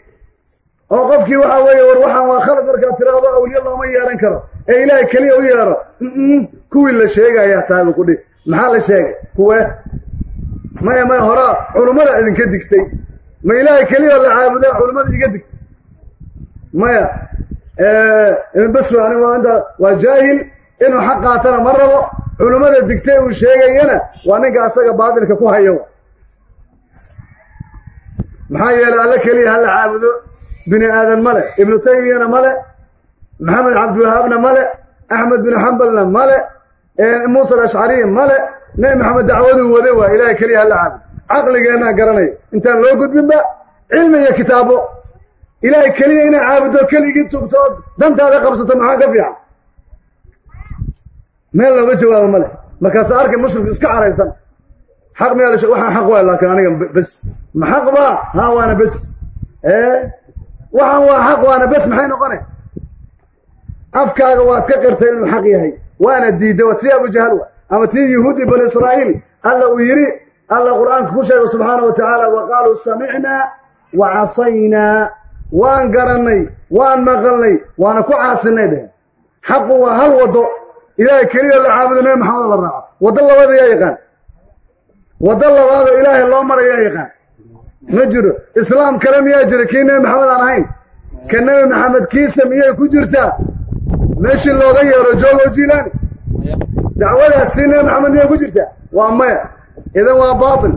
Oo qofkii waxaa weeye war waxaan waa khalad markaad tiraahdo awliye looma yeehan karo. Ee ilaahay keliya u yeero. Kuwii la sheegayaa tahay buu ku dhig maxaa la sheegay? Kuwe. Maya maya horaa culummada idinka digtay. Ma ilaahay keliya la caabudaa culummada iga digtay maya basw anigu inta waa jaahil inuu xaq qaatana ma rabo. Culummada digtay uu sheegayana waa ninka asaga baatilka ku hayo. Maxaa yeelay alle keliya ha la caabudo bini aadan male ibnu taymiyana male maxamed cabdiwahaabna male axmed bin xambalna male muusa alashcariy male nebi maxamed dacwaduu wade waa ilaahay keliya ha la caabudo. Caqligeennaa garanaya intaan loo gudbinba cilmi iyo kitaabo ilaahay keliya inaa caabuddo keligii tugto ood dantaada qabsato maxaa ka fiican? Meel looga jawaabo male markaasa arkay mushrik iska caraysan. Xaq miyaa waxaan xaq waay laakiin aniga bes. Ma xaq baa haa waana bes. Waxaan waa xaq waana bes maxay noqone afkaaga waad ka qirtay inuu xaq yahay. Waana diidday waa tii abujahal wa ama tii yuhuudi bani israa'iil alla uu yidhi alla qur'aanka ku sheegay subxaana wa tacaala wa qaaluu samicnaa wa casaynaa waan garannay waan maqalnay waana ku caasinay dheheen xaqu waa hal waddo. Ilaahay keliya la caabudo nebi maxamed la raaco. Waddo labada yaa yaqaan. Waddo labaadoo ilaahay loo mara yaa yaqaan. Ma jiro. Islaam kale miyaa jira? Kii nebi maxamed aan ahayn? Ka nebi maxamed kiisa miyay ku jirtaa? Meeshii looga yeero joogo jiilaani. Dacwadaas tii nebi maxamed miyay ku jirtaa? Waa maya. Idan waa baatil.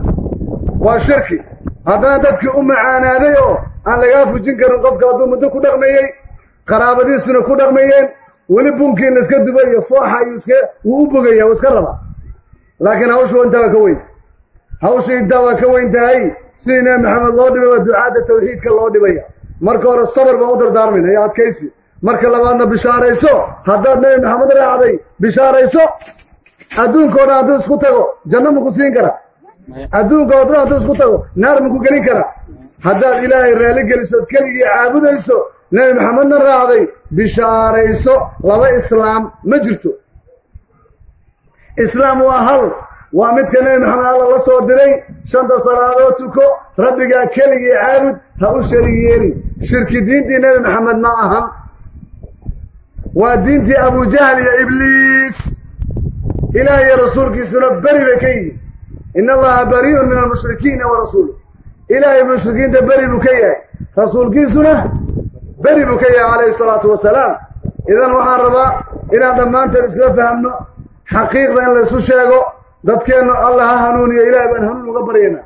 Waa shirki. Haddana dadkii u macaanaaday oo aan lagaa fujin karin qofka hadduu muddo ku dhaqmayey qaraabadiisuna ku dhaqmayeen weli bunkii la iska duba iyo fooxa ayuu iska wuu u bogaya wuu iska rabaa. Laakiin hawshu intaa waa ka weyn. Hawshu intaa waa ka weyn tahay sidii nebi maxamed loo dhibay waa ducaadda tawxiidka loo dhibaya. Marka hore sabar baan u dardaarmayna iyo adkaysi. Marka labaadna bishaarayso. Haddaad nebi maxamed raacday bishaarayso. Adduunka dhan hadduu isku tago janno maku siin karaa adduunka oo dhan hadduu isku tago naar maku gelin karaa haddaad ilaahay raalli gelisood keligii caabudayso nebi maxamedna raacday bishaarayso laba islaam ma jirto. Islaam waa hal. Waa midka nebi maxamed alla la soo diray shanta salaadood tuko rabbigaa keligii caabud ha u sharig yeelin shirki diintii nebi maxamed ma ahan waa diintii abujahl iyo ibliis. Ilaah iyo rasuulkiisuna beri bay ka yihiin in allaha barii'un min almushrikiina wa rasuuluh. Ilaahay mushrikiinta beri buu ka yahay. Rasuulkiisuna beri buu ka yahay calayhi salaatu wasalaam idan waxaan rabaa inaan dhammaanteen isla fahamno xaqiiqda in laysu sheego dadkeennu alla ha hanuuniyo ilaahay baan hanuun uga baryaynaa.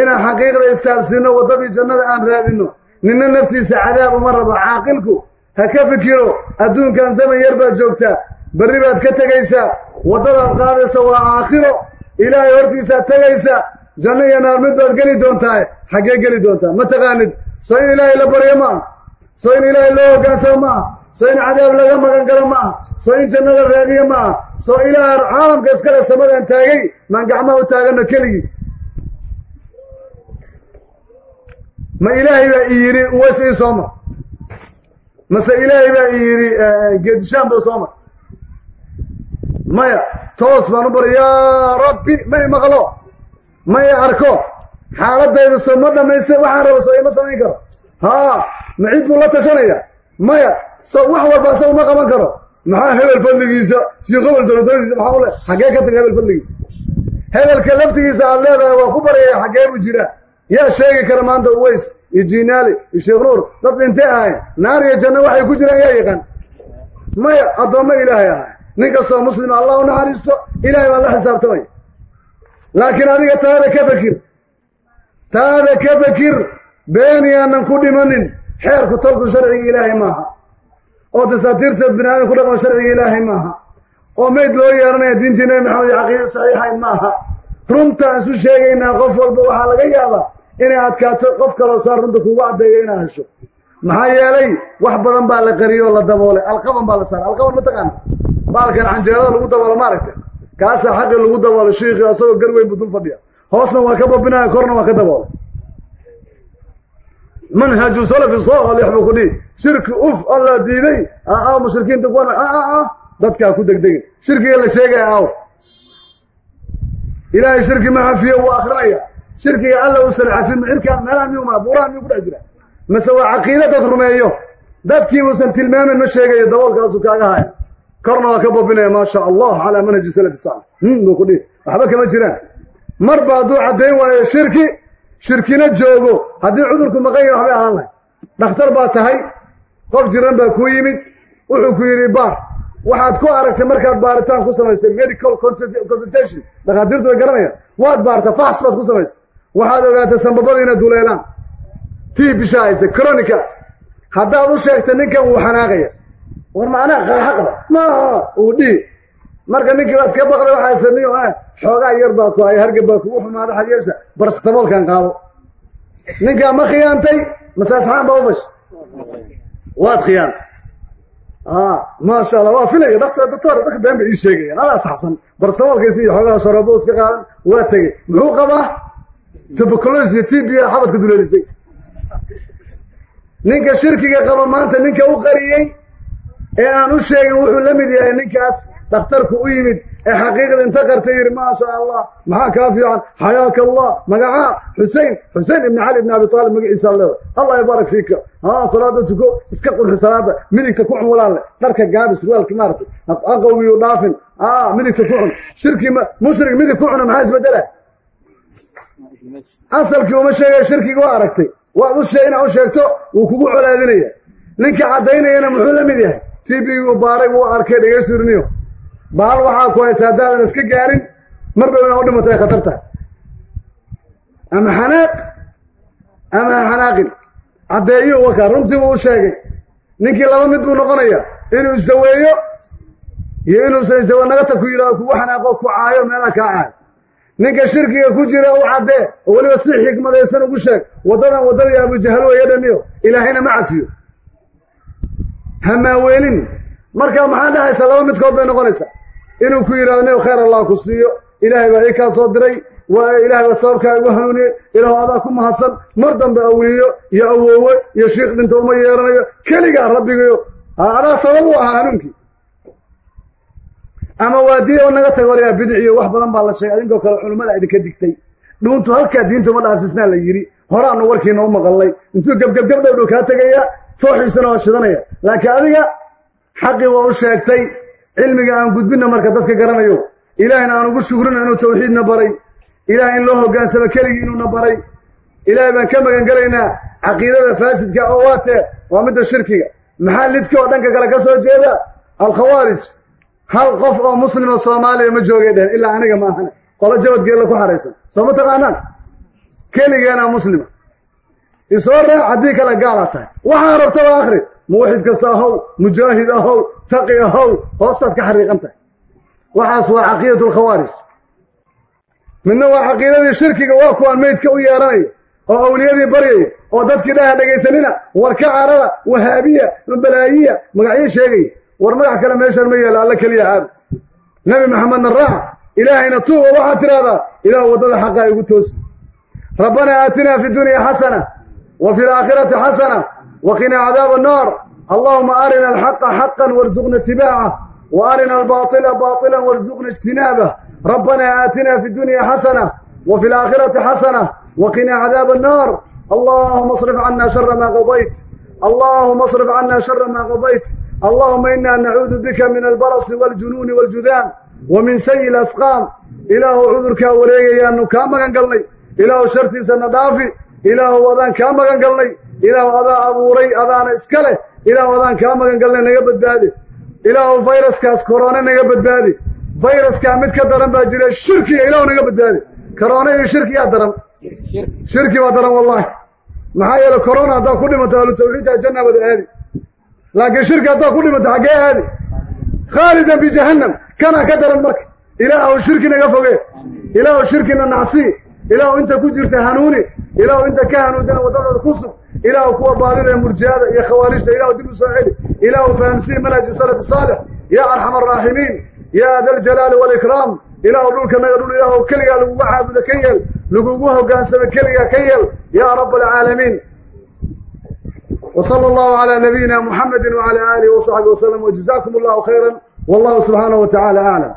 Inaan xaqiiqda istaabsiinno waddadii jannada aan raadinno ninna naftiisa cadaab uma rabo caaqilku ha ka fikiro adduunkan zaman yar baad joogtaa berri baad ka tegaysaa waddadaad qaadaysa waa aakhiro ilaahay hortiisaad tegaysaa janno iyo naar mid baad geli doontaa xaggee geli doontaa? Ma taqaanid? Soo in ilaahay la baryo ma aha. Soo in ilaahay loo hoggaansamo ma aha. Soo in cadaab laga magan galo ma aha. Soo in janno la raadiyo ma aha. Soo ilaah caalamka iskale samadan taagay maan gacmaha u taaganno keligiis. Ma ilaahay baa i yidhi uways ii soo mar. Mase ilaahay baa i yidhi geedishaan buu soo mar maya toos baan u bari yaa rabbi ma i maqlo ma i arko xaaladayda soo ma dhammaystay waxaan raba soo ima samayn karo. Haa ma buu la tashanaya maya so wax walba asaga ma qaban karo. Maxaa hebel fadligiisa? Sii qobol dowladoodiisa maxaa ule xaggee ka taga hebel fadligiisa. Hebelka laftigiisa aad leedahay waa ku baryaya xaggee buu jiraa. Yaa sheegi kara maanta uweys iyo jiinaali iyo sheekh nuur. Dad dhintay ahayn naar iyo janno waxay ku jiraan yaa yaqaan. Maya addoommo ilaahay ahay nin kastoo muslima allah u naxariisto ilaahay baa la xisaabtamaya laakiin adiga taada ka fakir taada ka fakir been yaanan ku dhimanin xeerku tolku sharciga ilaahay maaha. Oo dasaatiirteed bini aadam ku dhaqmo sharciga ilaahay maaha. Oo meyd loo yeeranaya diintii nabi maxamed iyo caqiida saxiixayn maaha. Runtaan isu sheegaynaa qof walba waxaa laga yaabaa inay adkaato qof kaloo saa runta kugu caddeeyo inaad hesho. Maxaa yeelay wax badan baa la qariyey oo la daboolay. Alqaban baa la saaray. Alqaban ma taqaana baalkan canjeerada lagu daboolo maaragta kaasaa xaqi lagu daboolo shiikii asagoo gar weyn buu dul fadhiya. Hoosna waa ka babinaya korna waa ka daboolay. Manhaju salafi saalix buu ku dhihi shirki uf alla diiday. Aa mushrikiinta kuwan ah dadkaa ku degdegin. Shirkiga la sheegaya aaw. Ilaahay shirki ma cafiyo wuu akrinaya shirkiga alla uusan cafin mixirkaan meelaha miyuu mara buuraha miyuu ku dhex jira? Mase waa caqiida dad rumeeyo. Dadkii uusan tilmaamin ma sheegayo daboolkaasuu kaaga haya korna waa ka babinaya maa sha allah calaa manhaji salafi saalix buu ku dhihi. Waxba kama jiraan marba hadduu caddayn waayo shirki shirkina joogo. Haddii cudurku maqan yahi waxbay ahaan lahay dhakhtar baa tahay qof jiran baa kuu yimid wuxuu ku yidhi baar waxaad ku aragtay markaad baaritaan ku samaysay medical consultation. Dhakhaatiirtu way garanayaan waad baarta fax baad ku samaysay. Waxaad ogaatay sambabada inay duleelaan tii bisha haysa cronica haddaad u sheegtay ninkan wuu xanaaqaya war macnaa qaaxa qaba ma uu dhihi marka ninkii baad ka baqday waxaa samiyo ah xoogaa yar baa ku hay hargab baa kugu xumaada waxaad yeelsa barstaboolkan qaado. Ninkaa ma khiyaantay? Mase asxaan baa u fash waad khiyaantay maasha allah waa filaya dhaktar doctor dadka been bay ii sheegayaan adaa saxsan. Barstaboolkiisi iyo xoogaa sharabo iska qaadan waa tegey. Muxuu qabaa? Tuberculosis iyo tb xabadka ninka shirkiga qaba maanta ninka u qariyey ee aan u sheegin wuxuu la mid yahay ninkaas dhakhtarku u yimid ee xaqiiqda inta qartay yidhi maasha allah maxaa kaa fiican? Xayaaka allah magacaa xusein xusein ibni cali ibni abi taalib magaciisaa leeda allah yabaarak fiika. Haa salaada tuko iska qurxi salaada midigta ku cun walaalle dharka gaabi surwaalki maaragtay aqowgiyu dhaafin. Midigta ku cun shirki mushrik midig ku cuna maxaa isbedela asalkii uma sheegaya shirkiga waa aragtay waad u inaad u sheegto wuu kugu colaadinaya. Ninka caddaynayana muxuu la mid yahay tbgu baaray wuu arkay dhegaysurniyo baal waxaa ku haysa haddaadan iska gaarin mar dhow inaa u dhimatay khatar tahay ama xanaaq ama xanaaqin. Caddeeyo wakaa runtii buu u sheegay. Ninkii laba mid buu noqonaya inuu isdaweeyo iyo inuusan isdawe nagata ku yidhahdo kugu xanaaqo ku caayo meelaha kaa caayo ninka shirkiga ku jira u caddee oo weliba si xikmadaysan ugu sheeg waddadan waddadii abujahal dhaniyo ilaahayna ma cafiyo hamaaweelin markaa maxaa dhahaysa laba midkood bay noqonaysaa. Inuu ku yidhahdo nin khayr allah ku siiyo. Ilaahay baa ii kaa soo diray. Waa ilaahay baa sababkaa igu hanuuniyey ilaahu adaa ku mahadsan. Mar dambe awliyo iyo awoowe iyo shiikh dhinta uma yeeranayo. Keligaa rabbigayo adaa sabab u ahaa hanuunkii ama waadiya oo naga tago waryaa bidiciyo wax badan baa la sheegay. Adinkoo kale culummada idinka digtay. Dhuuntu halkaa diinta uma dhaafsisnaa la yidhi. Horaanu warkiina u maqallay intuu gebgebgab dhow dhow kaa tegaya fooxiisana waa shidanaya laakiin adiga xaqii waa u sheegtay cilmiga aan gudbinna marka dadka garanayo. Ilaahayna aan ugu shukrina inuu tawxiidna baray. Ilahay in loo hoggaansamo keligii inuuna baray. Ilaahay baan ka magan gelaynaa caqiidada faasidka oo waatee waa midda shirkiga. Maxaa lidka oo dhanka kale ka soo jeeda alkhawaarij hal qof oo muslima soomaaliya ma joogay dhehen ilaa aniga ma ahane. Qolo jabadgeella ku xaraysan. Soo ma taqaanaan? Keligeenaa muslima isoo raac haddii kale gaalaa tahay. Waxaa rabtaba akhri. Muwaxid kasta ahow mujaahid ahow taqi ahow hoostaad ka xariiqan tahay. Waxaas waa caqiidatu alkhawaarij midna waa caqiidadii shirkiga waa kuwaan meydka u yeeranaya oo awliyadii baryaya oo dadkii dhaha dhegaysanina warka carada wahaabiya balaayiya magacyo sheegaya. War magax kale meeshaan ma yeelo alla keliya caabud nebi maxamedna raaca ilaahayna tuuba waxaad tidhahdaa ilaah waddada xaqaa igu toosi. Rabbanaa aatinaa fi dunya xasana wa fi alaakhirati xasana wa qinaa cadaaba annaar allahuma arina alxaqa xaqan warsuqna itibaaca wa arina albaطila baطila warsuqna ijtinaabah rabbanaa aatinaa fi dunya xasana wa fi alaakhirati xasana wa qinaa cadaaba annaar allahuma اصrif cana shara ma qadayt allahuma اصrif cana shara ma qadayt allahuma ina nacuudu bika min albarasi wاljunuuni wاljudaam wa min sayi اlasqaam ilaahu cudurkaa wareegayaanu kaa magan galnay ilaahu shartiisana dhaafi ilaahu adaan kaa magan galnay. Ilaahu adaa abuuray adaana iska leh. Ilaahu adaan kaa magan galnay naga badbaadi. Ilaahu fayraskaas koroone naga badbaadi. Fayraskaa mid ka daran baa jira shirkiga ilaahu naga badbaadi. Koroone iyo shirkiyaa daran. Shirki baa daran wallaahi. Maxaa yeele korona haddaa ku dhimato ahlu tawxiidta janna wada aadi. Laakiin shirki haddaa ku dhimato xaggee aadi. Khaalidan bijahannam kanaa ka daran marka. Ilaahu shirki naga foge. Ilaahu shirkina nacsii ilaahu inta ku jirta hanuuni ilaahu inta ka hanuudana waddadooda ku sug ilaahu kuwa baadida ee murjiyada iyo khawaarijta ilaahu dib u soo celi ilaahu fahamsii manhaji salafi saalix yaa arxam araaximiin yaa daljalaali waalikraam ilaahu dhulkanaga dhul ilaahu keligaa laguga caabudo ka yeel lagugu hogaansamo keligaa ka yeel yaa rab alcaalamiin وصلى الله على نبينا محمد وعلى آله وصحبه وسلم وجزاكم الله خيرا والله سبحانه وتعالى أعلم